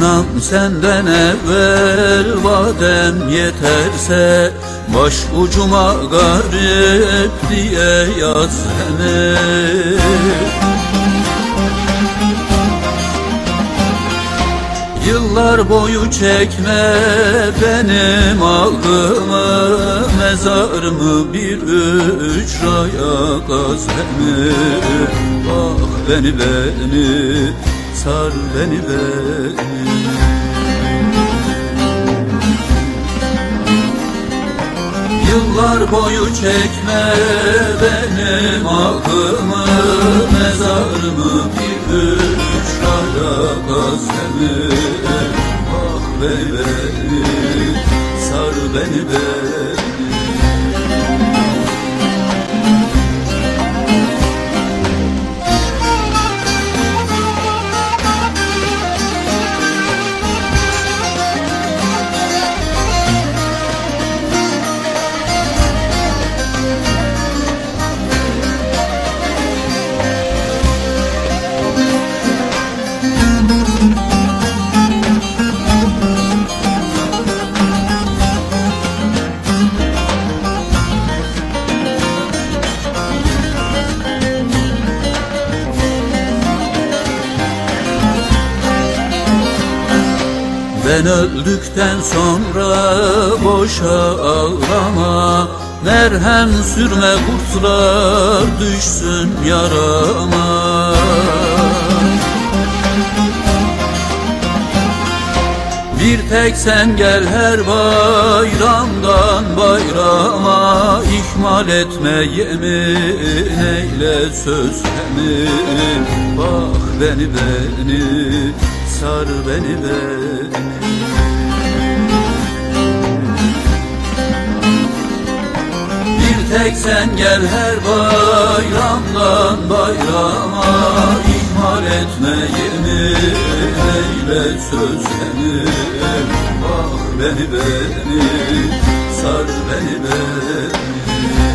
Anam senden evvel vadem yeterse Baş ucuma garip diye yaz beni Yıllar boyu çekme benim ağrımı Mezarımı bir ücraya gaz beni Ah beni beni sar beni beni Yıllar boyu çekme benim ağrımı Mezarımı bir ücraya gaz beni Ah beni beni sar beni beni Ben öldükten sonra boşa ağlama. Merhem sürme kurtlar düşsün yarama. Bir tek sen gel her bayramdan bayrama. İhmal etme yemin eyle sözlerimi Bak beni beni sar beni beni Bir tek sen gel her bayramdan bayrama İhmal etme yemin eyle sözlerimi Bak beni beni sar beni beni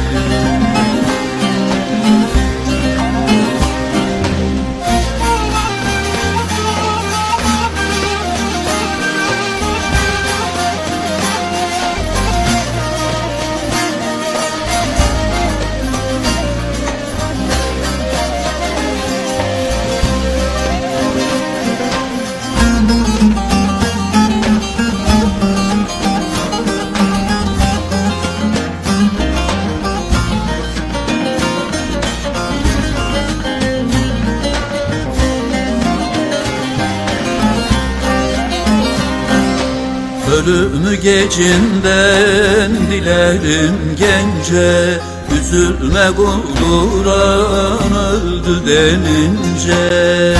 Ölümü gecinden dilerim gence Üzülme kulduran öldü denince.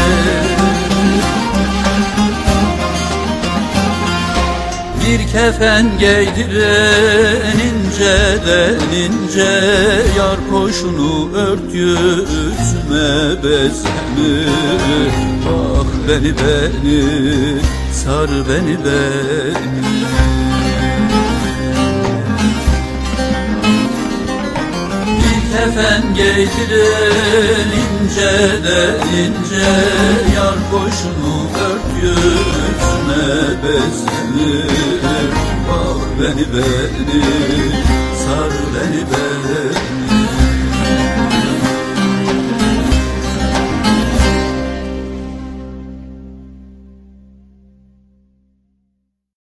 Bir kefen giydiren ince Yar koşunu ört yüzüme bezemi. Ah beni beni sar beni beni. Kefen giydiren inceden ince Yar koşunu ört yüzüme bezemi Ah beni beni sar beni beni